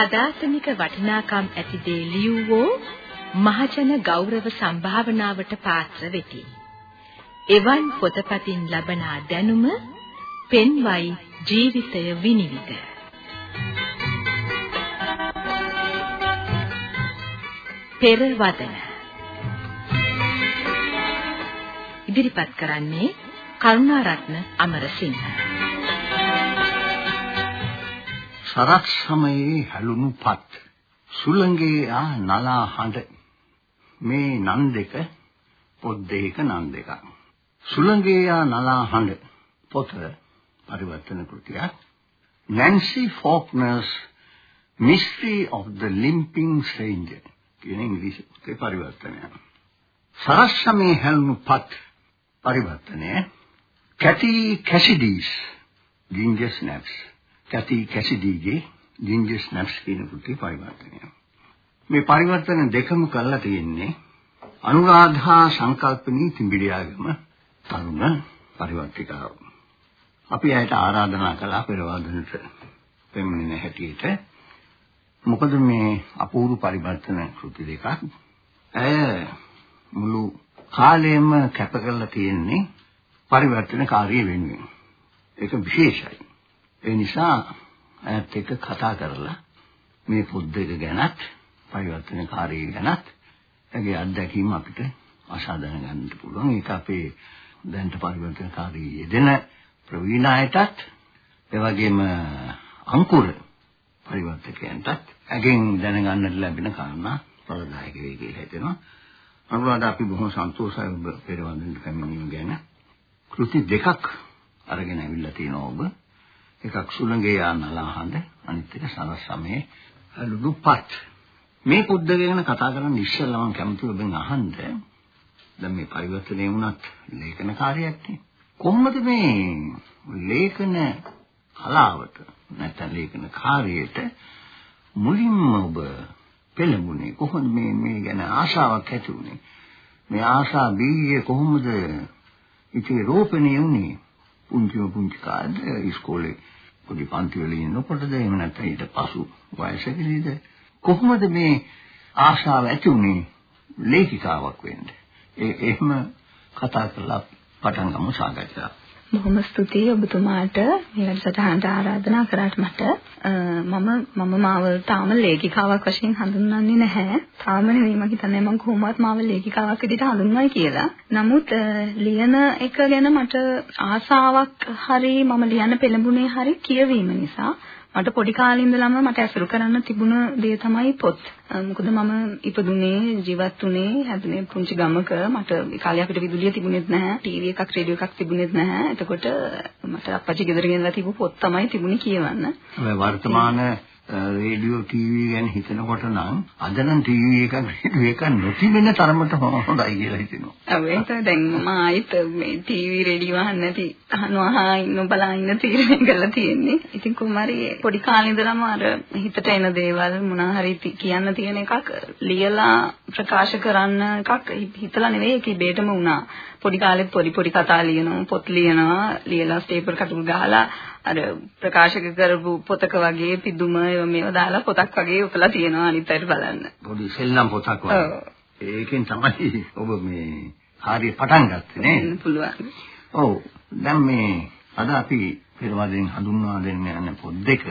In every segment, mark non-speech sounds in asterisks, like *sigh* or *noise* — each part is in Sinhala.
සදාතනික වටිනාකම් ඇති දේ ලියවෝ මහජන ගෞරව සම්භාවනාවට පාත්‍ර වෙති. එවන් පොතපතින් ලබනා දැනුම පෙන්වයි ජීවිතය විනිවිද. පෙරවදන ඉදිරිපත් කරන්නේ කරුණාරත්න අමරසිංහ සරත් සමයේ හැලුණු පත්. සුළඟේ ආ නලා හඬ. මේ නන් දෙක පොත් දෙක නන් දෙකක්. සුළඟේ ආ නලා හඬ. පොත පරිවර්තන කෘතියක්. Nancy Faulkner's Mystery of the Limping Stranger කියන ඉංග්‍රීසි පොතේ පරිවර්තනය. සරත් සමයේ හැලුණු පත් පරිවර්තනය. කැටි කැසිඩීස් ginger snaps. කැති කැසිඩීගේ ginger snaps කියන පුතේ පරිවර්තනය. මේ පරිවර්තන දෙකම කරලා තියෙන්නේ අනුරාධා සංකල්පනී තිඹිඩියාගම තරුණ පරිවර්තිකාව. අපි ඇයට ආරාධනා කළා පෙරවදනට පෙම්මින හැටියට. මොකද මේ අපූර්ව පරිවර්තන කෘති දෙකක් ඇය මුළු කාලයම කැප කරලා තියෙන්නේ පරිවර්තන කාර්යය වෙනුවෙන්. ඒක විශේෂයි. ඒ නිසා ඈත් එක්ක කතා කරලා මේ පොත් දෙක ගැනත් පරිවර්තන කාර්යය ගැනත් ඒගේ අත්දැකීම් අපිට අසා දැනගන්න පුළුවන්. ඒක අපේ දැනට පරිවර්තන කාර්යයේ යෙදෙන ප්‍රවීණ අයටත් ඒ වගේම අංකුර පරිවර්තකයන්ටත් අගෙන් දැනගන්නට ලැබෙන කාරණා ප්‍රදායක වේ කියලා හිතෙනවා. අනුරාධ අපි බොහොම සන්තෝෂයි ඔබ පෙරවන්දනට පැමිණීම ගැන. කෘති දෙකක් අරගෙන ඇවිල්ලා තියෙනවා ඔබ. එකක් සුළඟේ යානලහඳ අනිත් එක සරස් සමයේ ලුඩුපත් මේ පුද්ද ගැන කතා කරන්න ඉස්සෙල්ලා මම කැමතියි ඔබෙන් අහන්න. දැන් මේ පරිවර්තනය වුණත් ලේඛන කාර්යයක් නේ. කොහොමද මේ ලේඛන කලාවට නැත්නම් ලේඛන කාර්යයට මුලින්ම ඔබ පෙළඹුණේ? කොහොමද මේ මේ ගැන ආශාවක් ඇති වුණේ? මේ ආශා බීජය කොහොමද ඉතින් රෝපණය වුණේ? පුංචිම පුංචි කාලේ ඉස්කෝලේ පොඩි පන්ති වල ඉන්නකොටද එහෙම නැත්නම් ඊට පසු වයසකදීද කොහොමද මේ ආශාව ඇති වුනේ? ලේඛිකාවක් වෙන්න. ඒ එහෙම කතා කරලා පටන් ගමු සාකච්ඡාව. බොහොම ස්තුතියි ඔබතුමාට මේ වැඩසටහනට ආරාධනා කරාට මට මම මම මාව තාම ලේඛිකාවක් වශයෙන් හඳුන්වන්නේ නැහැ. තාම නෙවෙයි මම හිතන්නේ මම කොහොමවත් මාව ලේඛිකාවක් විදිහට හඳුන්වයි කියලා. නමුත් ලියන එක ගැන මට ආසාවක් හරි මම ලියන්න පෙළඹුණේ හරි කියවීම නිසා මට පොඩි කාලේ ඉඳලම මට ඇසුරු කරන්න තිබුණ දේ තමයි පොත්. මොකද මම ඉපදුනේ ජීවත් වුනේ හැදුනේ පුංචි ගමක මට කාලේ අපිට විදුලිය තිබුණෙත් නැහැ ටීවී එකක් රේඩියෝ එකක් තිබුණෙත් නැහැ. එතකොට මට අප්පච්චි ගෙදර ගෙනලා තිබු පොත් තමයි තිබුණේ කියවන්න. වර්තමාන රේඩියෝ ටීවී ගැන හිතනකොට නම් අද නම් ටීවී එකක් රේඩියෝ එකක් නොතිබෙන තරමට හොඳයි කියලා හිතෙනවා. ඔව් ඒක දැන් මම ආයිත් මේ ටීවී රේඩියෝ අහන්න නැති අහනවා ඉන්න බලා ඉන්න තීරණය කරලා තියෙන්නේ. ඉතින් කුමාරි පොඩි කාලේ ඉඳලම අර හිතට එන දේවල් මොනවා හරි කියන්න තියෙන එකක් ලියලා ප්‍රකාශ කරන්න එකක් හිතලා නෙවෙයි ඒක ඉබේටම වුණා. පොඩි කාලෙත් පොඩි පොඩි කතා ලියනවා පොත් ලියනවා ලියලා ස්ටේපල් කටුල් ගහලා අර ප්‍රකාශක කරපු පොතක වගේ පිදුම මේවා දාලා පොතක් වගේ උතලා තියෙනවා අනිත් අයට බලන්න. පොඩි සෙල්ලම් පොතක් වගේ. ඒකෙන් තමයි ඔබ මේ කාර්යය පටන් ගත්තේ නේ. පුළුවන්. ඔව්. දැන් මේ අද අපි පෙරවදෙන් හඳුන්වා දෙන්න යන පොත් දෙක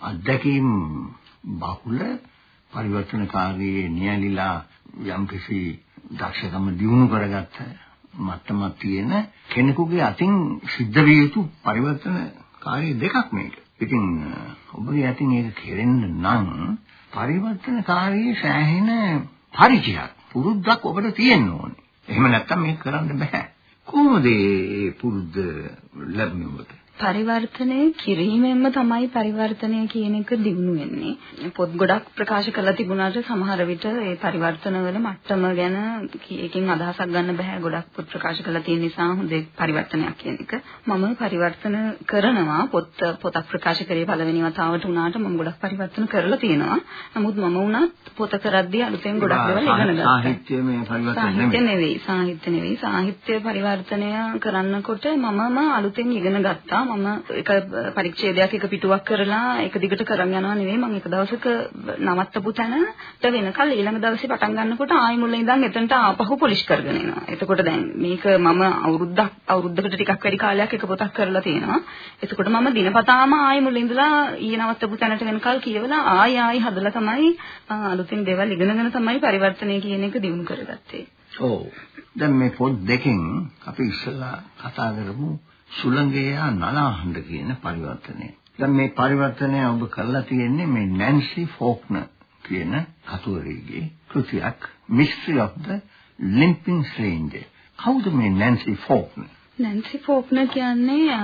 අත්දැකීම් බහුල පරිවර්තනකාරී නියලිලා යම්කිසි දක්ෂකම දිනු කරගත්ත මට්ටමක් තියෙන කෙනෙකුගේ අතින් සිද්ධ විය යුතු පරිවර්තන කාර්ය දෙකක් මේක. ඉතින් ඔබගේ අතින් ඒක කෙරෙන්න නම් පරිවර්තන කාර්යයේ සෑහෙන පරිචයක් පුරුද්දක් ඔබට තියෙන්න ඕනේ. එහෙම නැත්නම් මේක කරන්න බෑ. කොහොමද මේ පුරුද්ද ලැබෙන්නේ ඔබට? පරිවර්තනය කිරීමෙන්ම තමයි පරිවර්තනය කියන එක දිනු වෙන්නේ. පොත් ගොඩක් ප්‍රකාශ කරලා තිබුණාට සමහර විට ඒ පරිවර්තනවල මට්ටම ගැන එකකින් අදහසක් ගන්න බෑ. ගොඩක් පොත් ප්‍රකාශ කරලා තියෙන නිසා හොඳ පරිවර්තනයක් කියන එක. මම පරිවර්තන කරනවා පොත් පොතක් ප්‍රකාශ කරේ පළවෙනි වතාවට උනාට මම ගොඩක් පරිවර්තන කරලා තියෙනවා. නමුත් මම උනත් පොත කරද්දී අලුතෙන් ගොඩක් දේවල් ඉගෙන ගත්තා. සාහිත්‍යමය පරිවර්තන නෙවෙයි. සාහිත්‍ය නෙවෙයි. සාහිත්‍ය පරිවර්තනය කරන්නකොට මමම අලුතෙන් ඉගෙන ගත්තා. මම එක පරිච්ඡේදයක් එක පිටුවක් කරලා ඒක දිගට කරන් යනවා නෙවෙයි මම එක දවසක නවත්තපු තැනට වෙනකල් ඊළඟ දවසේ පටන් ගන්නකොට ආයි මුල ඉඳන් එතනට ආපහු පොලිෂ් කරගෙන එනවා. එතකොට දැන් මේක මම අවුරුද්දක් අවුරුද්දකට ටිකක් වැඩි කාලයක් එක පොතක් කරලා තියෙනවා. එතකොට මම දිනපතාම ආයි මුල ඉඳලා ඊයේ නවත්තපු තැනට වෙනකල් කියවලා ආයි ආයි හදලා තමයි අලුතින් දේවල් ඉගෙනගෙන තමයි පරිවර්තනය කියන එක දිනු කරගත්තේ. ඔව්. දැන් මේ පොත් දෙකෙන් අපි ඉස්සෙල්ලා කතා කරමු සුළඟයා නලාහඬ කියන පරිවර්තනය. දැන් මේ පරිවර්තනය ඔබ කරලා තියෙන්නේ මේ නැන්සි ෆෝක්නර් කියන කතුවරේගේ කෘතියක් Mystery of the Limping Stranger. කවුද මේ නැන්සි ෆෝක්නර්? නැන්සි ෆෝක්නර් කියන්නේ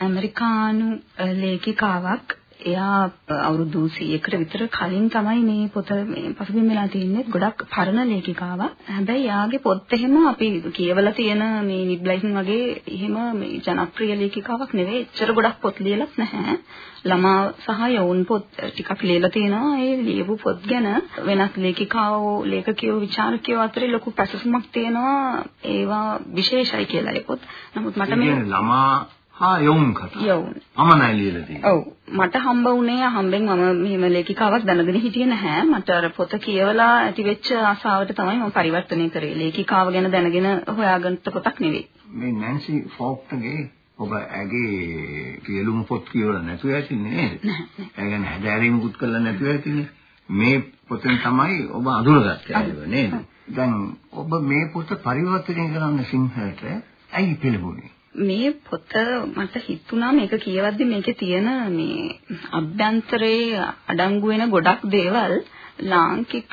ඇමරිකානු ලේඛිකාවක් එයා අවුරුදු 100කට විතර කලින් තමයි මේ පොත මේ පසුබිම් වෙලා තින්නේ. ගොඩක් පරණ ලේඛිකාවක්. හැබැයි යාගේ පොත් එහෙම අපි කියවලා තියෙන මේ නිබ්ලයිසන් වගේ එහෙම මේ ජනප්‍රිය ලේඛිකාවක් නෙවෙයි. එච්චර ගොඩක් පොත් ලියලත් නැහැ. ළමා සහ යෞන් පොත් ටිකක් ලියලා තියෙනවා. ඒ ලියපු පොත් ගැන වෙනත් ලේඛිකාවෝ, ලේඛකයෝ, විචාරකයෝ අතරේ ලොකු පැසසුමක් තියෙනවා. ඒවා විශේෂයි කියලා ඒ පොත්. නමුත් මට මේ ළමා හා යොවුන් කතා. යොවුන්. මමයි ලියලා තියෙන්නේ. ඔව්. මට හම්බ වුණේ හම්බෙන් මම මෙහෙම ලේඛිකාවක් දැනගෙන හිටියේ නැහැ. මට අර පොත කියවලා ඇති වෙච්ච ආසාවට තමයි මම පරිවර්තනය කරේ. ලේඛිකාව ගැන දැනගෙන හොයාගත්ත පොතක් නෙවෙයි. මේ නැන්සි ෆෝක්ටගේ ඔබ ඇගේ කියලුම පොත් කියවලා නැතුව ඇතිනේ නේද? ඒ කියන්නේ හැදෑරීමකුත් කළා නැතුව ඇතිනේ. මේ පොතෙන් තමයි ඔබ අඳුරගත්තේ නේද? දැන් ඔබ මේ පොත පරිවර්තනය කරන්න සිංහලට ඇයි පෙළඹුණේ? මේ පොත මට හිතුණා මේක කියවද්දි මේකේ තියෙන මේ අභ්‍යන්තරයේ අඩංගු වෙන ගොඩක් දේවල් ලාංකික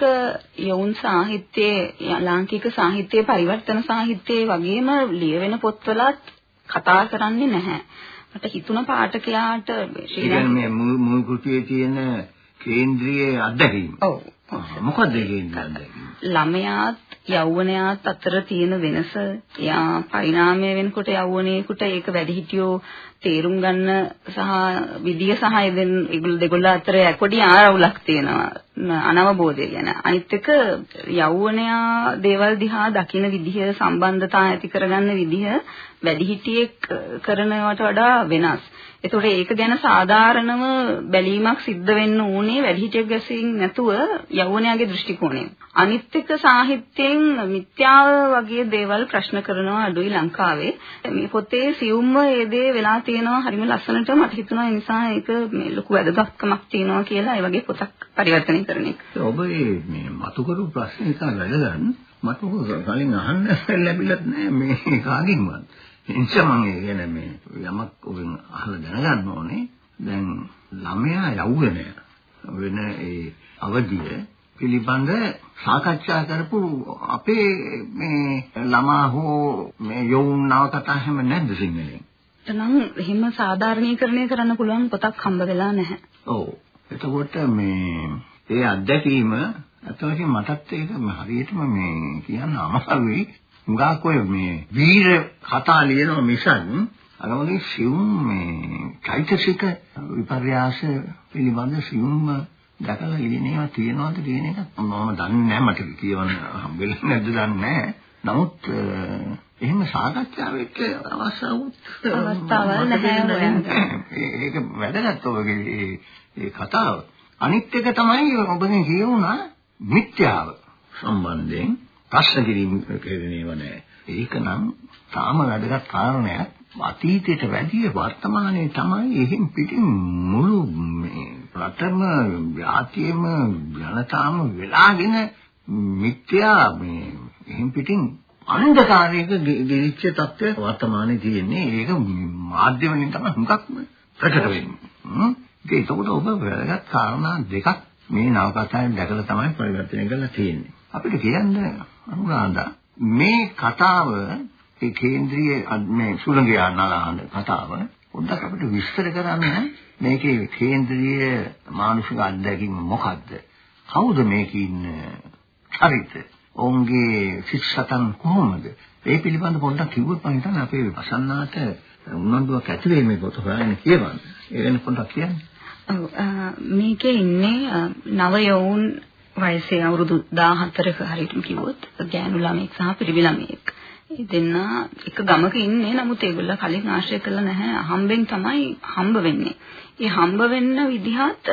යොවුන් සාහිත්‍යයේ ලාංකික සාහිත්‍යයේ පරිවර්තන සාහිත්‍යයේ වගේම ලියවෙන පොත්වලත් කතා කරන්නේ නැහැ. මට හිතුණ පාඨකයාට ලංකාවේ මුල් කෘතියේ තියෙන කේන්ද්‍රීය අත්දැකීම. ඔව්. මොකක්ද ඒ කේන්ද්‍රීය අත්දැකීම? ළමයාත් යෞවනයාත් අතර තියෙන වෙනස. එයා පරිණාමය වෙනකොට යෞවනයේකට ඒක වැඩිහිටියෝ තේරුම් ගන්න සහ විදිය සහ ඒගොල්ලෝ දෙගොල්ල අතර පොඩි ආරවුලක් තියෙනවා. අනවබෝධය ගැන අනිත් එක යෞවනයා දේවල් දිහා දකින විදිහ සම්බන්ධතා ඇති කරගන්න විදිහ වැඩිහිටියෙක් කරනවට වඩා වෙනස් ඒතකොට ඒක ගැන සාධාරණව බැලීමක් සිද්ධ වෙන්න ඕනේ වැඩිහිටියෙක් ගැසින් නැතුව යෞවනයාගේ දෘෂ්ටි කෝණයෙන්. අනිත් එක සාහිත්‍යයෙන් මිත්‍යාව වගේ දේවල් ප්‍රශ්න කරනවා අඩුයි ලංකාවේ. මේ පොතේ සියුම්ම ඒ දේ වෙලා තියෙනවා හරිම ලස්සනට මට හිතුණා ඒ නිසා ඒක මේ ලොකු වැදගත්කමක් තියෙනවා කියලා ඒ වගේ පොතක් පරිවර්තනය කරන එක. ඔබ මේ මතු කරු ප්‍රශ්න එක වැදගත්. මට කලින් අහන්න ලැබිලත් නෑ මේ කාගෙන්වත්. එනිසා මම කියන්නේ මේ යමක් ඔබෙන් අහලා දැනගන්න ඕනේ. දැන් ළමයා යෞවනය වෙන ඒ අවධිය පිළිබඳ සාකච්ඡා කරපු අපේ මේ ළමා හෝ මේ යෞවන නවකතා හැම නැද්ද සිංහලෙන්? එතනම් එහෙම සාධාරණීකරණය කරන්න පුළුවන් පොතක් හම්බ වෙලා නැහැ. ඔව්. එතකොට මේ ඒ අත්දැකීම අතවශයෙන් මටත් ඒක හරියටම මේ කියන්න අමාරුයි. මුගක් ඔය මේ වීර කතා ලියනවා මිසක් අර වගේ සියුම් මේ චෛතසික විපර්යාස පිළිබඳ සියුම්ම දැකලා ඉලිනේවා තියනවාද කියන එක මම දන්නේ නැහැ මට කියවන්න හම්බෙන්නේ නැද්ද දන්නේ නැහැ. නමුත් එහෙම සාකච්ඡාවෙත් අවස්ථාවක් අවස්ථාවල් නැහැ ඒක වැදගත් ඔබගේ ඒ කතාව. අනිත් එක තමයි ඔබගෙන් කියවුණා මිත්‍යාව සම්බන්ධයෙන් ප්‍රශ්න කිරීම කෙරෙනේව නැහැ. ඒක නම් තාම වැදගත් කාරණයක්. අතීතයට වැඩිය වර්තමානයේ තමයි එහෙන් පිටින් මුළු මේ රටම ජාතියම ජනතාවම වෙලාගෙන මිත්‍යා මේ එහෙන් පිටින් අන්ධකාරයක ගෙවිච්ච තත්ත්වය වර්තමානයේ තියෙන්නේ. ඒක මාධ්‍ය වලින් තමයි හුඟක්ම ප්‍රකට වෙන්නේ. ඒකට ඔබ වැදගත් කාරණා දෙකක් මේ නවකතාවෙන් දැකලා තමයි පරිවර්තනය කරලා තියෙන්නේ. අපිට කියන්න අනුරාධා මේ කතාව ඒ කේන්ද්‍රීය මේ සුළඟයා නලාන කතාව පොඩ්ඩක් අපිට විස්තර කරන්න මේකේ කේන්ද්‍රීය මානසික අත්දැකීම මොකද්ද? කවුද මේකේ ඉන්න චරිත? ඔවුන්ගේ ශික්ෂතන් කොහොමද? ඒ පිළිබඳ පොඩ්ඩක් කිව්වොත් මම හිතන්නේ අපේ අසන්නාට උනන්දුවක් ඇති වෙයි මේ පොත හොයන්න කියවන්න. ඒ ගැන පොඩ්ඩක් කියන්න. ඔව් මේකේ ඉන්නේ නව යෝන් වයසේ අවුරුදු 14ක හරියටම කිව්වොත් ගෑනු ළමෙක් සහ පිරිමි ළමෙක්. ඒ දෙන්න එක ගමක ඉන්නේ නමුත් ඒගොල්ලෝ කලින් ආශ්‍රය කළා නැහැ හම්බෙන් තමයි හම්බ වෙන්නේ. ඒ හම්බ වෙන්න විදිහත්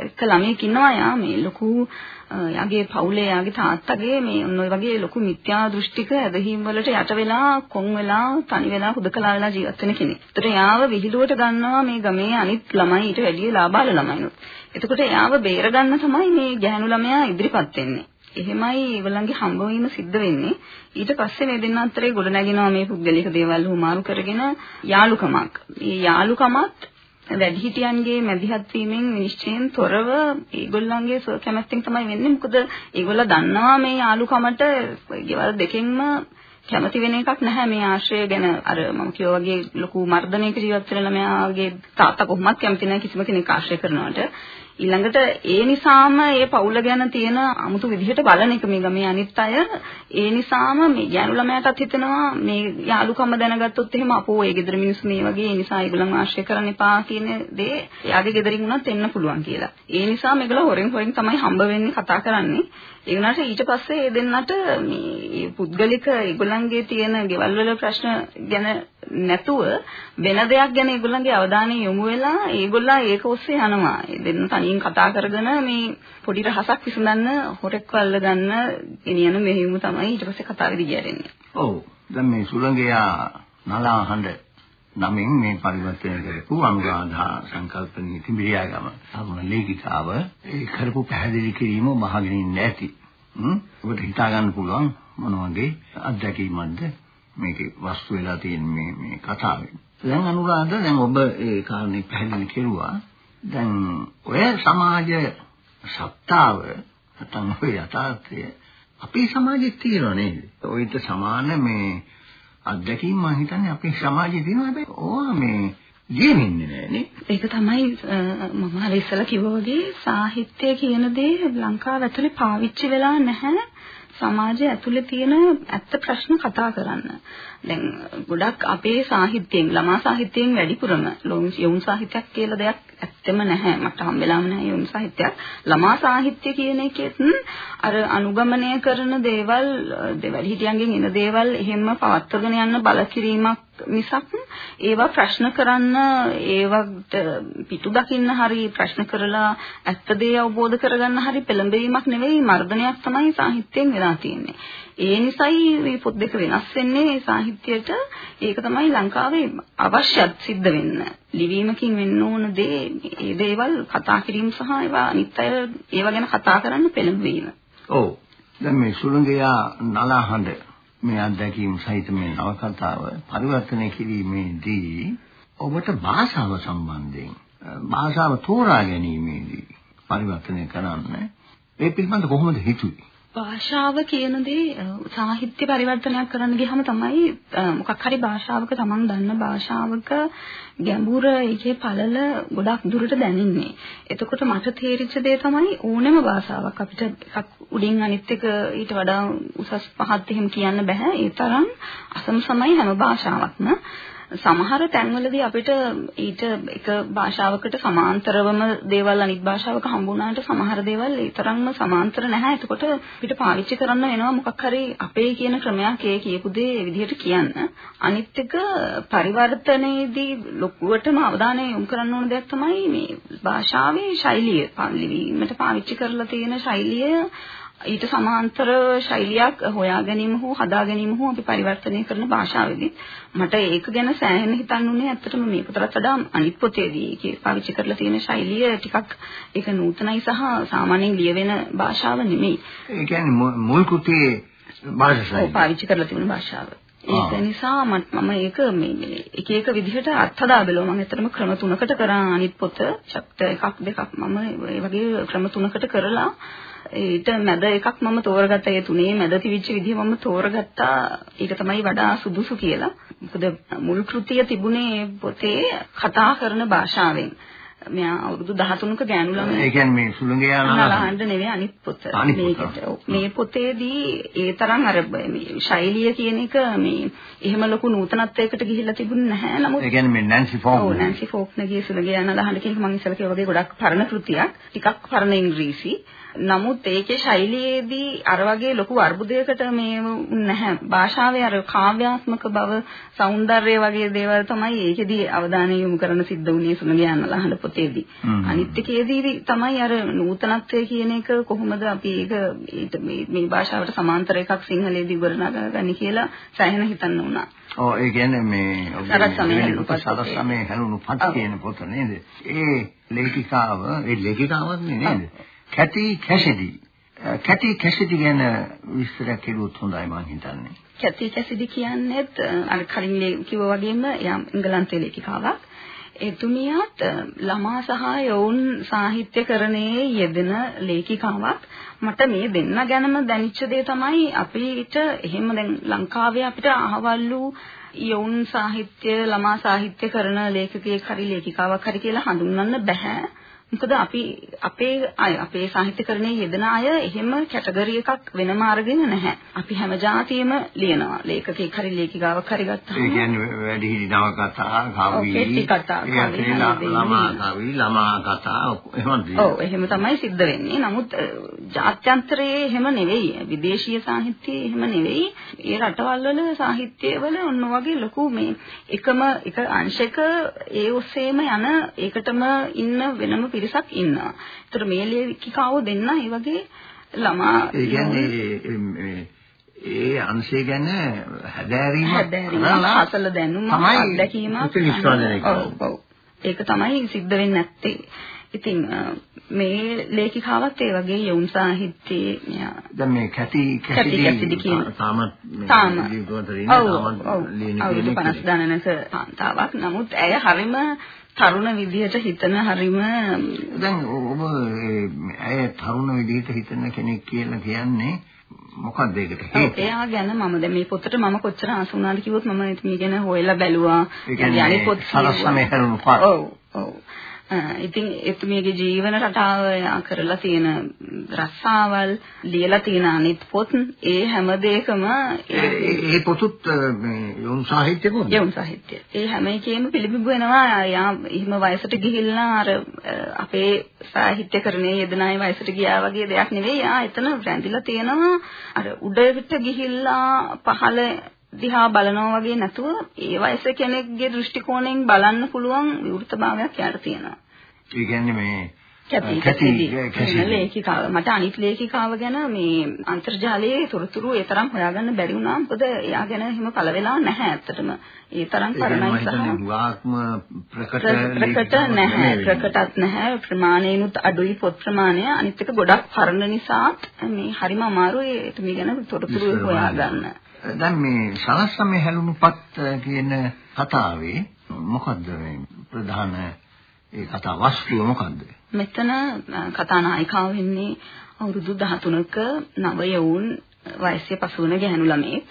එක ළමයෙක් ඉන්නවා යා මේ ලොකු යාගේ පවුලේ යාගේ තාත්තගේ මේ ඔන්න ඔය වගේ ලොකු මිත්‍යා දෘෂ්ටික ඇදහිම් වලට යට වෙලා කොන් වෙලා තනි වෙලා හුදකලා වෙලා ජීවත් වෙන කෙනෙක්. ඒතර යාව විහිළුවට ගන්නවා මේ ගමේ අනිත් ළමයි ඊට වැඩිය ලාබාල ළමයිනුත්. එතකොට යාව බේර ගන්න තමයි මේ ගැහණු ළමයා ඉදිරිපත් වෙන්නේ. එහෙමයි ඒගොල්ලන්ගේ හම්බවීම සිද්ධ වෙන්නේ. ඊට පස්සේ මේ දෙන්න අතරේ ගොඩ නැගෙනවා මේ පුද්ගලික දේවල් හුමාරු කරගෙන යාලුකමක්. මේ යාලුකමත් වැඩිහිටියන්ගේ මැදිහත් වීමෙන් විනිශ්චයෙන් තොරව ඒගොල්ලන්ගේ කැමැත්තෙන් තමයි වෙන්නේ. මොකද ඒගොල්ලෝ දන්නවා මේ යාලුකමට ගෙවල් දෙකෙන්ම කැමති වෙන එකක් නැහැ මේ ආශ්‍රය ගැන අර මම කියෝ වගේ ලොකු මර්ධනයක ජීවත් වෙන ළමයාගේ තාත්තා කොහොමත් කැමති නැහැ කිසිම කෙනෙක් ආශ්‍රය කරනවට ඊළඟට ඒ නිසාම ඒ පවුල ගැන තියෙන 아무තු විදිහට බලන එක මේ ගමේ අනිත් අය ඒ නිසාම මේ ගෑනු ළමයාටත් හිතෙනවා මේ යාළුකම දැනගත්තොත් එහෙම අපෝ ඒ ගෙදර මිනිස්සු මේ වගේ ඒ නිසා ඒගොල්ලන් ආශ්‍රය කරන්න එපා කියන දේ එයාගේ ගෙදරින් වුණත් එන්න පුළුවන් කියලා. ඒ නිසා මේගොල්ලෝ හොරෙන් හොරෙන් තමයි හම්බ වෙන්නේ කතා කරන්නේ. ඒ වුණාට ඊට පස්සේ ඒ දෙන්නට මේ පුද්ගලික ඒගොල්ලන්ගේ තියෙන ගෙවල් වල ප්‍රශ්න ගැන නැතුව වෙන දෙයක් ගැන ඒගොල්ලන්ගේ අවධානය යොමු වෙලා ඒගොල්ලා ඒක ඔස්සේ යනවා. ඒ දෙන්න තනියෙන් කතා කරගෙන මේ පොඩි රහසක් විසඳන්න හොරෙක් වල්ල ගන්න ගෙනියන මෙහෙයුම තමයි ඊට පස්සේ කතාවේ දිගහැරෙන්නේ. ඔව්. දැන් මේ සුළඟයා නලාහඬ නමින් මේ පරිවර්තනය කරපු අනුරාධා සංකල්ප නීති මිරියාගම තරුණ ලේඛිකාව ඒ කරපු පැහැදිලි කිරීම මහගෙන ඉන්නේ නැති. හ්ම් ඔබට හිතා ගන්න පුළුවන් මොන වගේ අත්දැකීමක්ද මේකේ වස්තු වෙලා තියෙන මේ මේ කතාවේ. දැන් අනුරාධ දැන් ඔබ ඒ කාරණේ පැහැදිලි කෙරුවා. දැන් ඔය සමාජ සත්තාව නැත්නම් ඔය යථාර්ථය අපේ සමාජෙත් තියෙනව නේද? ඔයිට සමාන මේ අත්දැකීම් මම හිතන්නේ අපේ සමාජයේ තියෙනවා හැබැයි ඕවා මේ ලියමින්නේ නෑනේ. ඒක තමයි මම හරි ඉස්සලා කිව්වා වගේ සාහිත්‍ය කියන දේ ලංකාව ඇතුලේ පාවිච්චි වෙලා නැහැ. සමාජය ඇතුලේ තියෙන ඇත්ත ප්‍රශ්න කතා කරන්න. දැන් ගොඩක් අපේ සාහිත්‍යයෙන් ළමා සාහිත්‍යයෙන් වැඩිපුරම යොමු සාහිත්‍යයක් කියලා දෙයක් ඇත්තෙම නැහැ. මට හම්බෙලාම නැහැ යොමු සාහිත්‍යයක්. ළමා සාහිත්‍ය කියන එකෙත් අර අනුගමනය කරන දේවල් වැඩිහිටියන්ගෙන් එන දේවල් එහෙම පවත්වගෙන යන්න බල කිරීමක් මිසක් ඒවා ප්‍රශ්න කරන්න ඒවට පිටු දකින්න හරි ප්‍රශ්න කරලා ඇත්ත දේ අවබෝධ කරගන්න හරි පෙළඹවීමක් නෙවෙයි මර්ධනයක් තමයි සාහිත්‍යයෙන් වෙලා තියෙන්නේ. ඒ නිසායි මේ පොත් දෙක වෙනස් වෙන්නේ සාහිත්‍යයට. ඒක තමයි ලංකාවේ අවශ්‍යත් සිද්ධ වෙන්න. ලිවීමකින් වෙන්න ඕන දේ ඒ දේවල් කතා කිරීම සහ ඒවා අනිත් අය ඒවා ගැන කතා කරන්න පෙළඹවීම. ඔව්. දැන් මේ සුළඟයා නලහඬ මේ අත්දැකීම් සහිත මේ නවකතාව පරිවර්තනය කිරීමේදී ඔබට භාෂාව සම්බන්ධයෙන් භාෂාව තෝරා ගැනීමේදී පරිවර්තනය කරන්න ඒ පිළිබඳ කොහොමද හිතුවේ? භාෂාව කියන දේ සාහිත්‍ය පරිවර්තනයක් කරන්න ගියහම තමයි මොකක් හරි භාෂාවක තමන් දන්න භාෂාවක ගැඹුර ඒකේ පළල ගොඩක් දුරට දැනෙන්නේ. එතකොට මට තේරිච්ච දේ තමයි ඕනෑම භාෂාවක් අපිට එකක් උඩින් අනිත් එක ඊට වඩා උසස් පහත් එහෙම කියන්න බෑ. ඒ තරම් අසමසමයි හැම භාෂාවක්ම. සමහර තැන්වලදී අපිට ඊට එක භාෂාවකට සමාන්තරවම දේවල් අනිත් භාෂාවක හම්බුනාට සමහර දේවල් ඒ තරම්ම සමාන්තර නැහැ. එතකොට අපිට පාවිච්චි කරන්න වෙනවා මොකක් හරි අපේ කියන ක්‍රමයක් ඒ කියපු දේ ඒ විදිහට කියන්න. අනිත් එක පරිවර්තනයේදී ලොකුවටම අවධානය යොමු කරන්න ඕන දෙයක් තමයි මේ භාෂාවේ ශෛලිය. පාවිච්චි පාවිච්චි කරලා තියෙන ශෛලිය ඊට සමාන්තර ශෛලියක් හොයා ගැනීම හෝ හදා ගැනීම හෝ අපි පරිවර්තනය කරන භාෂාවෙදී මට ඒක ගැන සෑහෙන හිතන්න උනේ ඇත්තටම මේ පොතට වඩා අනිත් පොතේදී ඒකේ පාවිච්චි කරලා තියෙන ශෛලිය ටිකක් ඒක නූතනයි සහ සාමාන්‍යයෙන් ලියවෙන භාෂාව නෙමෙයි. ඒ කියන්නේ මුල් කෘතියේ භාෂාවයි. පාවිච්චි කරලා තිබුණ භාෂාව. ඒක නිසා මම ඒක මේ එක එක විදිහට අත්හදා බැලුවා. මම ඇත්තටම ක්‍රම තුනකට කරා අනිත් පොත. චැප්ටර් එකක් දෙකක් මම ඒ වගේ ක්‍රම තුනකට කරලා ඊට මැද එකක් මම තෝරගත්තා. ඒ තුනේ මැද තිබිච්ච විදිහ මම තෝරගත්තා. ඒක තමයි වඩා සුදුසු කියලා. මොකද මුල් කෘතිය තිබුණේ පොතේ කතා කරන භාෂාවෙන්. මෙයා අවුරුදු 13ක ගෑනු ළමයි. ඒ කියන්නේ මේ සුළඟේ යනවා. නලහඬ නෙවෙයි අනිත් පොත. මේකට මේ පොතේදී ඒ තරම් අර මේ ශෛලිය කියන එක මේ එහෙම ලොකු නූතනත්වයකට ගිහිල්ලා තිබුණේ නැහැ. නමුත් ඒ කියන්නේ මේ නැන්සි ෆෝක්. ඔව් නැන්සි ෆෝක්නගේ සුළඟේ යන නලහඬ කියන එක මම ඉස්සෙල්ලා කිව්වා වගේ ගොඩක් පරණ කෘතියක්. ටිකක් පරණ ඉංග්‍රීසි. නමුත් ඒකේ ශෛලියේදී අර වගේ ලොකු අර්බුදයකට මේ නැහැ. භාෂාවේ අර කාව්‍යාත්මක බව, సౌందර්යය වගේ දේවල් තමයි ඒකෙදී අවධානය යොමු කරන්න සිද්ධ වුණේ සුමග යන්නලා අහන පොතේදී. අනිත් එකේදී තමයි අර නූතනත්වය කියන එක කොහොමද අපි ඒක මේ භාෂාවට සමාන්තර එකක් සිංහලයේදී ගොඩනගාගන්නේ කියලා සෑහෙන හිතන්න වුණා. ඔව් ඒ කියන්නේ මේ සරත් සමයේ සරත් සමයේ හැලුණු පත් කියන පොත නේද? ඒ ලේඛිකාව ඒ ලේඛිකාවක් නේද? කැටි කැසිඩි. කැටි කැසිඩි ගැන විස්තර කෙරුවොත් හොඳයි මම හිතන්නේ. කැටි කැසිඩි කියන්නේත් අර කලින් කිව්වා වගේම යම් එංගලන්තයේ ලේඛිකාවක්. එතුමියත් ළමා සහ යෝන් සාහිත්‍යකරණයේ යෙදෙන ලේඛිකාවක්. මට මේ දෙන්න ගැනම දැනෙච්ච දේ තමයි අපිට එහෙම දැන් ලංකාවේ අපිට අහවල් වූ යෝන් සාහිත්‍ය ළමා සාහිත්‍ය කරන ලේඛකයෙක් හරි ලේඛිකාවක් හරි කියලා හඳුන්වන්න බෑ. මොකද අපි අපේ අය අපේ සාහිත්‍යකරණයේ යෙදෙන අය එහෙම කැටගරි එකක් වෙනම අරගෙන නැහැ. අපි හැම જાතියෙම ලියනවා. ලේඛකෙක් හරි ලේඛිකාවක් හරි ගත්තාම. ඒ කියන්නේ වැඩිහිටි නවකතා, කවි, කෙටි කතා, කවි, ළමා කවි, ළමා කතා එහෙම ඔව් එහෙම තමයි සිද්ධ වෙන්නේ. නමුත් ජාත්‍යන්තරයේ එහෙම නෙවෙයි. විදේශීය සාහිත්‍යයේ එහෙම නෙවෙයි. ඒ රටවල් වල සාහිත්‍යවල ඔන්න වගේ ලොකු මේ එකම එක අංශක ඒ ඔස්සේම යන ඒකටම ඉන්න වෙනම පිරිසක් ඉන්නවා. ඒතර මේ ලේඛිකාවෝ දෙන්න ඒ වගේ ළමා ඒ කියන්නේ ඒ අංශය ගැන හැදෑරීම අසල දැනුම ඔව් ඒක තමයි සිද්ධ වෙන්නේ නැත්තේ. ඉතින් මේ ලේඛිකාවත් ඒ වගේ යොවුන් සාහිත්‍යයේ දැන් මේ කැටි කැටි කියන තාම තාම ඔව් ලියන 50 දනනක කාන්තාවක්. නමුත් ඇය හරිම තරුණ විදිහට හිතන හරීම දැන් ඔබ ඇය තරුණ විදිහට හිතන කෙනෙක් කියලා කියන්නේ මොකක්ද ඒකට හේතුව? එයා ගැන මම දැන් මේ පොතට මම කොච්චර ආස වුණාද කිව්වොත් මම මේ ගැන හොයලා බැලුවා. අනිත් පොත් සලස්සමේ හැරුණු. ඔව් ඔව්. ඉතින් එතුමියගේ ජීවන රටාව කරලා තියෙන රස්සාවල් ලියලා තියෙන අනිත් පොත් ඒ හැම දෙයකම ඒ පොතුත් මේ යොන් සාහිත්‍ය පොත් යොන් සාහිත්‍ය. ඒ හැම එකේම පිළිබිඹු වෙනවා යා එහෙම වයසට ගිහිල්ලා අර අපේ සාහිත්‍යකරණයේ යෙදෙන අය වයසට ගියා වගේ දෙයක් නෙවෙයි. යා එතන රැඳිලා තියෙනවා අර උඩට ගිහිල්ලා පහළ දිහා බලනවා වගේ නැතුව ඒ වයස කෙනෙක්ගේ දෘෂ්ටි කෝණයෙන් බලන්න පුළුවන් විවෘතභාවයක් යාට තියෙනවා. ඒ කියන්නේ මේ කැටි ලේඛිකාව මට අනිත් ලේඛිකාව ගැන මේ අන්තර්ජාලයේ තොරතුරු ඒ තරම් හොයාගන්න බැරි වුණා. මොකද එයා ගැන එහෙම පළ වෙලා නැහැ ඇත්තටම. ඒ තරම් පරණයි සහ ප්‍රකට නැහැ. ප්‍රකටත් නැහැ. ප්‍රමාණයනුත් අඩුයි පොත් ප්‍රමාණය. අනිත් එක ගොඩක් පරණ නිසා මේ හරිම අමාරුයි මේ ගැන තොරතුරු හොයාගන්න. දැන් මේ සලස්සමේ හැලුණුපත් කියන කතාවේ මොකද්ද මේ ප්‍රධාන ඒ කතා වස්තුව මොකද්ද? මෙතන කතා නායිකාව වෙන්නේ අවුරුදු 13ක නව යවුන් වයසේ පසු වුණ ගැහැණු ළමෙක්.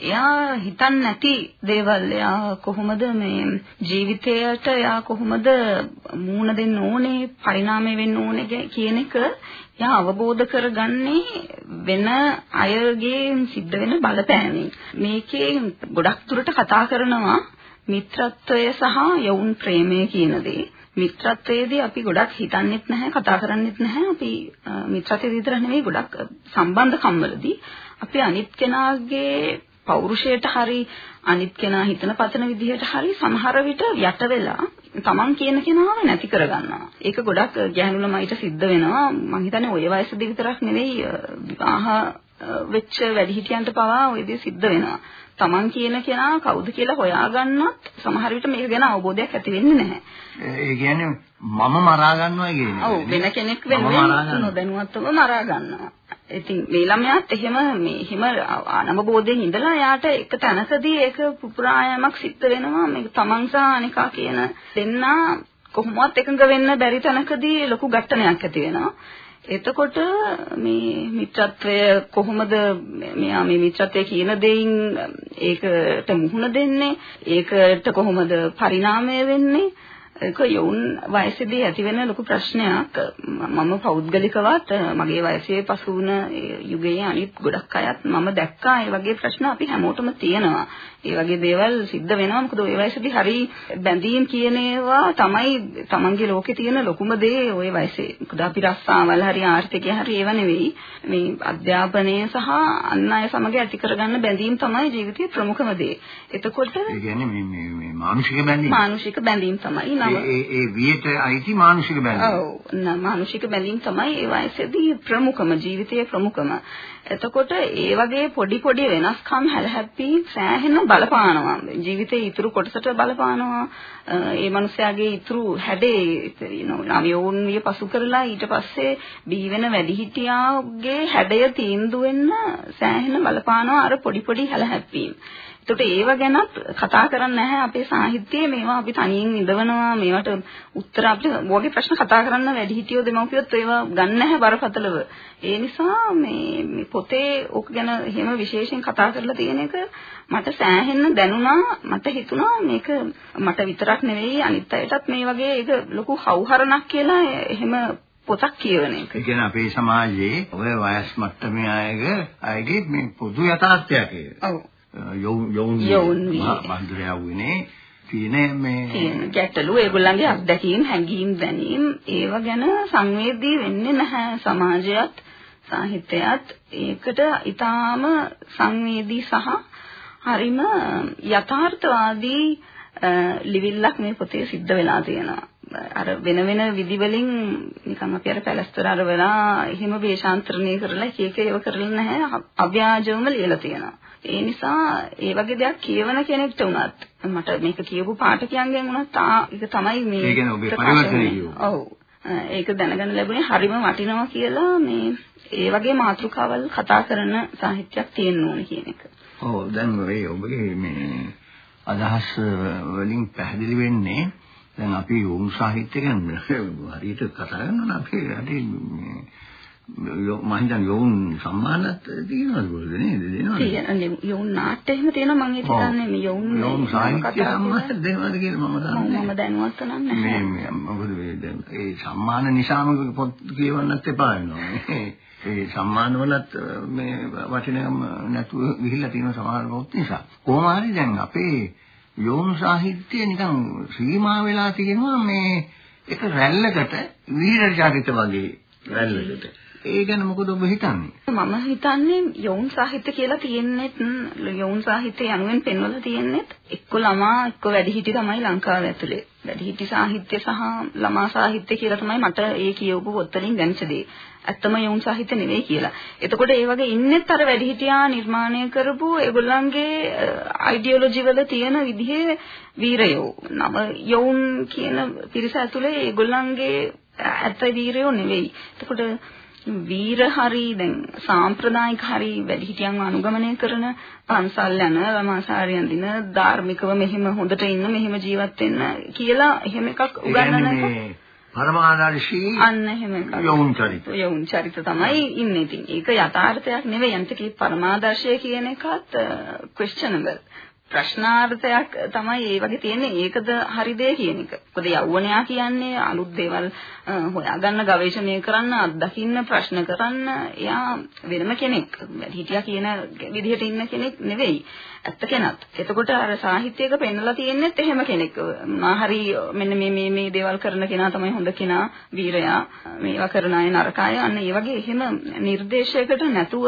එයා හිතන්නේ නැති දේවල් එයා කොහොමද මේ ජීවිතයට එයා කොහොමද මූණ දෙන්න ඕනේ පරිණාමය වෙන්න ඕනේ කියන එක එයා අවබෝධ කරගන්නේ වෙන අයගේ සිද්ධ වෙන බලපෑමෙන් මේකේ ගොඩක් දුරට කතා කරනවා මිත්‍රත්වය සහ යවුන් ප්‍රේමය කියන දේ මිත්‍රත්වයේදී අපි ගොඩක් හිතන්නෙත් නැහැ කතා කරන්නෙත් නැහැ අපි මිත්‍රත්වයේ විතර නෙවෙයි ගොඩක් සම්බන්ධකම් වලදී අපි අනිත් කෙනාගේ පෞරුෂයට හරි අනිත් කෙනා හිතන පතන විදිහට හරි සමහර විට යට වෙලා තමන් කියන කෙනාව නැති කරගන්නවා. ඒක ගොඩක් ගැහණු ළමයිට සිද්ධ වෙනවා. මම හිතන්නේ ওই වයසදී විතරක් නෙවෙයි විවාහ වෙච්ච වැඩිහිටියන්ට පවා ওই දේ සිද්ධ වෙනවා. තමන් කියන කෙනා කවුද කියලා හොයාගන්නත් සමහර විට මේක ගැන අවබෝධයක් ඇති වෙන්නේ නැහැ. ඒ කියන්නේ මම මරා ගන්නවා කියන්නේ. ඔව් වෙන කෙනෙක් වෙන්නේ නොදැනුවත්වම මරා ගන්නවා. ඉතින් මේ ළමයාත් එහෙම මේ හිම අනවබෝධයෙන් ඉඳලා යාට එක තැනකදී ඒක පුපුරායමක් සිද්ධ වෙනවා මේක තමන් සහ අනිකා කියන දෙන්නා කොහොමවත් එකඟ වෙන්න බැරි තැනකදී ලොකු ගැටණයක් ඇති වෙනවා. එතකොට මේ මිත්‍රත්වය කොහොමද මෙයා මේ මිත්‍රත්වය කියන දෙයින් ඒකට මුහුණ දෙන්නේ? ඒකට කොහොමද පරිණාමය වෙන්නේ? ඒක යොවුන් වයසේදී ඇතිවෙන ලොකු ප්‍රශ්නයක් මම පෞද්ගලිකවත් මගේ වයසේ පසු වුණ යුගයේ අනිත් ගොඩක් අයත් මම දැක්කා ඒ වගේ ප්‍රශ්න අපි හැමෝටම තියෙනවා. ඒ වගේ දේවල් සිද්ධ වෙනවා. මොකද ওই වයසේදී හරි බැඳීම් කියන ඒවා තමයි තමන්ගේ ලෝකේ තියෙන ලොකුම දේ ওই වයසේ. මොකද අපි රස්සාවල් හරි ආර්ථිකය හරි ඒව නෙවෙයි. මේ අධ්‍යාපනය සහ අන් අය සමග ඇති කරගන්න බැඳීම් තමයි ජීවිතයේ ප්‍රමුඛම දේ. එතකොට ඒ කියන්නේ මේ මේ මේ මානසික බැඳීම්. මානසික බැඳීම් තමයි. ඒ ඒ වියට අයිති මානසික බැඳීම්. ඔව් මානසික බැඳීම් තමයි ඒ වයසේදී ප්‍රමුඛම ජීවිතයේ ප්‍රමුඛම. එතකොට ඒ වගේ පොඩි පොඩි වෙනස්කම් හැලහැප්පී සෑහෙන බලපානවා. ජීවිතේ ඉතුරු කොටසට බලපානවා. ඒ මනුස්සයාගේ ඉතුරු හැඩේ නවයෝන් විය පසු කරලා ඊට පස්සේ බිහි වෙන වැඩිහිටියාගේ හැඩය තීන්දුව වෙන්න සෑහෙන බලපානවා අර පොඩි පොඩි හැලහැප්පීම්. එතකොට ඒව ගැනත් කතා කරන්නේ නැහැ අපේ සාහිත්‍යයේ මේවා අපි තනියෙන් ඉඳවනවා මේවට උත්තර අපිට වගේ ප්‍රශ්න කතා කරන්න වැඩි හිටියෝ දෙමව්පියොත් ඒවා ගන්න නැහැ බරපතලව. ඒ නිසා මේ මේ පොතේ ඕක ගැන එහෙම විශේෂයෙන් කතා කරලා තියෙන එක මට සෑහෙන්න දැනුණා මට හිතුණා මේක මට විතරක් නෙවෙයි අනිත් අයටත් මේ වගේ ඒක ලොකු හවුහරණක් කියලා එහෙම පොතක් කියවන එක. ඒ කියන්නේ අපේ සමාජයේ ඔය වයස් මට්ටමේ අයගේ අයගේ මේ පොදු යථාර්ථයක් ඒක. ඔව්. යොවුන් යොවුන් බන්දරය වුණේ තියෙන මේ තියෙන ගැටලු. ඒගොල්ලන්ගේ අත්දැකීම් හැඟීම් දැනීම් ඒව ගැන සංවේදී වෙන්නේ නැහැ. සමාජයත් සාහිත්‍යයත් ඒකට ඊටාම සංවේදී සහ හරිම යථාර්ථවාදී ලිවිල්ලක් මේ පොතේ සිද්ධ වෙලා තියෙනවා. අර වෙන වෙන විදි වලින් නිකන් අපි අර පැලස්තර අර වෙලා එහෙම වේශාන්තරණය කරලා එක එක ඒව කරලා නැහැ. අව්‍යාජවම ලියලා තියෙනවා ඒ නිසා ඒ වගේ දෙයක් කියවන කෙනෙක්ට වුණත් මට මේක කියපු පාඨකයන්ගෙන් වුණත් ඒක තමයි මේ ඒ කියන්නේ ඔබේ පරිවර්තනය ඔව්. ඒක දැනගන්න ලැබුණේ හරිම වටිනවා කියලා මේ ඒ වගේ මාතෘකාවල් කතා කරන සාහිත්‍යයක් තියෙන්න ඕනේ කියන එක. ඔව් දැන් මේ ඔබගේ මේ අදහස් වලින් පැහැදිලි වෙන්නේ දැන් අපි වුන් සාහිත්‍ය ගැන හරියට කතා කරනවා අපි රටේ මම හිතන්නේ යෝන් සම්මානත් තියෙනවද කොහෙද නේද? දෙනවද තියෙනවා. යෝන් නාට්‍ය එහෙම තියෙනවා මම හිතන්නේ මේ යෝන් යෝන් සාහිත්‍ය සම්මාන දෙනවද කියලා මම දන්නේ මම දැනුවත් නැහැ. මේ මොකද මේ ඒ සම්මාන නිසාම පොත් කියවන්නත් එපා වෙනවා. ඒ සම්මාන වලත් මේ වටිනකම නැතුව ගිහිල්ලා තියෙන සමහර පොත් නිසා. කොහොම හරි දැන් අපේ යෝන් සාහිත්‍යය නිකන් සීමා වෙලා තියෙනවා මේ එක රැල්ලකට වීර චරිත වගේ රැල්ලකට ඒ ගැන මොකද ඔබ හිතන්නේ? මම හිතන්නේ යෝන් සාහිත්‍ය කියලා තියෙන්නේ යෝන් සාහිත්‍ය යනුවෙන් පෙන්වලා තියෙන්නේ එක්ක ළමා එක්ක වැඩිහිටි තමයි ලංකාව ඇතුලේ. වැඩිහිටි සාහිත්‍ය සහ ළමා සාහිත්‍ය කියලා තමයි මට ඒ කියවපු පොත්වලින් දැනෙච්ච දේ. ඇත්තම යෝන් සාහිත්‍ය නෙවෙයි කියලා. එතකොට ඒ වගේ ඉන්නෙත් අර වැඩිහිටියා නිර්මාණය කරපු ඒගොල්ලන්ගේ අයිඩියොලොජි වල තියෙන විදිහේ වීරයෝ. නම යෝන් කියන පිරිස ඇතුලේ ඒගොල්ලන්ගේ ඇත්ත වීරයෝ නෙවෙයි. එතකොට වීර හරි දැන් සාම්ප්‍රදායික හරි වැඩිහිටියන්ව අනුගමනය කරන පන්සල් යන ළමාසාරියන් දින ධාර්මිකව මෙහෙම හොඳට ඉන්න මෙහෙම ජීවත් වෙන්න කියලා එහෙම එකක් උගන්වන පරමාදර්ශී අන්න එහෙම එකක්. යෝන් චරිත. යෝන් චරිත තමයි ඉන්නේ. ඉතින් ඒක යථාර්ථයක් නෙවෙයි. අන්තිකේ පරමාදර්ශය කියන එකත් ක්වෙස්චනබල් ප්‍රශ්නාර්ථයක් තමයි ඒ වගේ තියෙන්නේ ඒකද හරි දේ කියන එක. මොකද යෞවනයා කියන්නේ අලුත් දේවල් හොයාගන්න ගවේෂණය කරන්න අත්දකින්න ප්‍රශ්න කරන්න එයා වෙනම කෙනෙක්. හිටියා කියන විදිහට ඉන්න කෙනෙක් නෙවෙයි. ඇත්ත කෙනත්. එතකොට අර සාහිත්‍යයක පෙන්වලා තියෙන්නේත් එහෙම කෙනෙක්. මා හරි මෙන්න මේ මේ මේ දේවල් කරන කෙනා තමයි හොඳ කෙනා, වීරයා. මේවා කරන අය නරකය. අන්න ඒ වගේ එහෙම නිර්දේශයකට නැතුව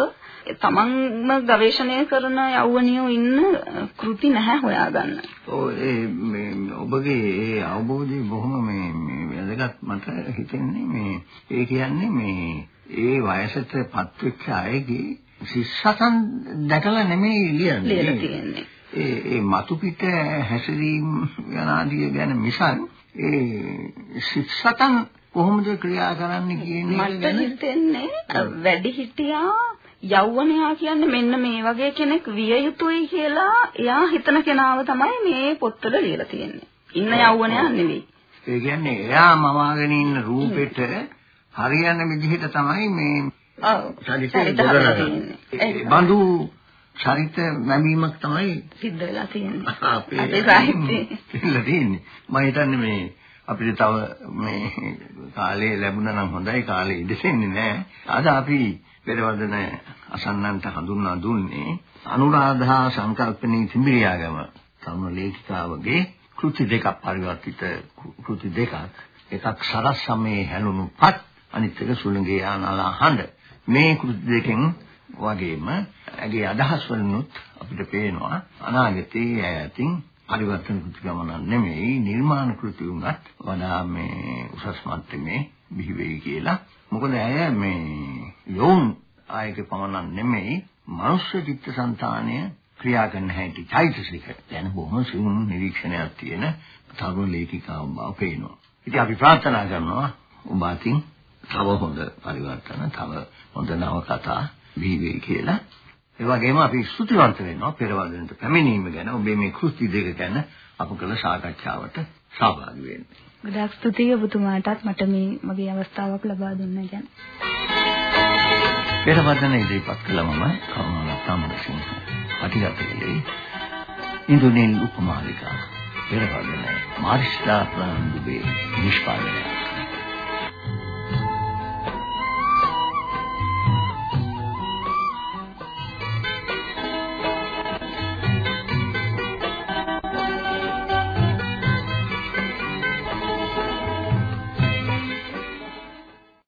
තමන්ම ගවේෂණය කරන යෞවනියෝ ඉන්න කෘති නැහැ හොයාගන්න. ඔව් ඒ මේ ඔබගේ ඒ අවබෝධය බොහොම මේ මේ වැදගත් මට හිතෙන්නේ මේ ඒ කියන්නේ මේ ඒ වයසටපත් වෙච්ච අයගේ සිස්සතන් දැකලා නෙමෙයි ලියන්නේ. ඒ ඒ මතු පිට හැසිරීම යනාදී ගැන මිසක් ඒ සිස්සතන් කොහොමද ක්‍රියා කරන්නේ කියන එක මට හිතෙන්නේ වැඩි හිටියා යෞවනයා කියන්නේ මෙන්න මේ වගේ කෙනෙක් විය යුතුයි කියලා එයා හිතන කෙනාව තමයි මේ පොත්වල ලියලා තියෙන්නේ. ඉන්න යෞවනයා නෙවෙයි. ඒ කියන්නේ එයා මවාගෙන ඉන්න රූපෙට හරියන විදිහට තමයි මේ ඔව්. බඳු චරිත නැමීමක් තමයි සිද්ධ වෙලා තියෙන්නේ. *laughs* අපේ සාහිත්‍යයේ. මම හිතන්නේ මේ අපිට තව මේ කාලේ ලැබුණා නම් හොඳයි කාලේ ඉඳෙන්නේ නැහැ. අද අපි පෙරවදන අසන්නන්ට හඳුන්වා දුන්නේ අනුරාධා සංකල්පනී තිඹිරියාගම තරුණ ලේඛිකාවගේ කෘති දෙකක් පරිවර්තිත කෘති දෙකක්. එකක් සරස් සමයේ හැලුණු පත් අනිත් එක සුළඟේ ආනලා හඬ. මේ කෘති දෙකෙන් වගේම ඇගේ අදහස් වලිනුත් අපිට පේනවා අනාගතයේ ඇතින් පරිවර්තන කෘති ගමනක් නෙමෙයි නිර්මාණ කෘති උනත් වඩා මේ උසස් මට්ටමේ බිහි වෙයි කියලා. මොකද ඇය මේ යෝන් ආයක පමණක් නෙමෙයි මනුෂ්‍ය චිත්තසංතානය ක්‍රියා කරන හැටි චෛතසික යන බොහොම සිවුම් නිරීක්ෂණයක් තියෙන තරුණ ලේඛිකාවක් බව පේනවා. ඉතින් අපි ප්‍රාර්ථනා කරනවා ඔබ අතින් තව හොඳ පරිවර්තන, තව හොඳ නවකතා බිහි වෙයි කියලා. ඒ වගේම අපි ස්තුතිවන්ත වෙනවා පෙරවදනට පැමිණීම ගැන ඔබේ මේ කෘති දෙක ගැන අප කළ සාකච්ඡාවට සහභාගී වෙන්න. ගොඩාක් ස්තුතියි ඔබතුමාටත් මට මේ මගේ අවස්ථාවක් ලබා දුන්න ගැන. පෙරවදන ඉදිරිපත් කළ මම කරුණාරත්න සිංහ. අතිගත කළේ ඉන්දුනිල් උපමාලිකා පෙරවදන මාරිස්ටා ප්‍රාන්දුබේ නිෂ්පාදනය.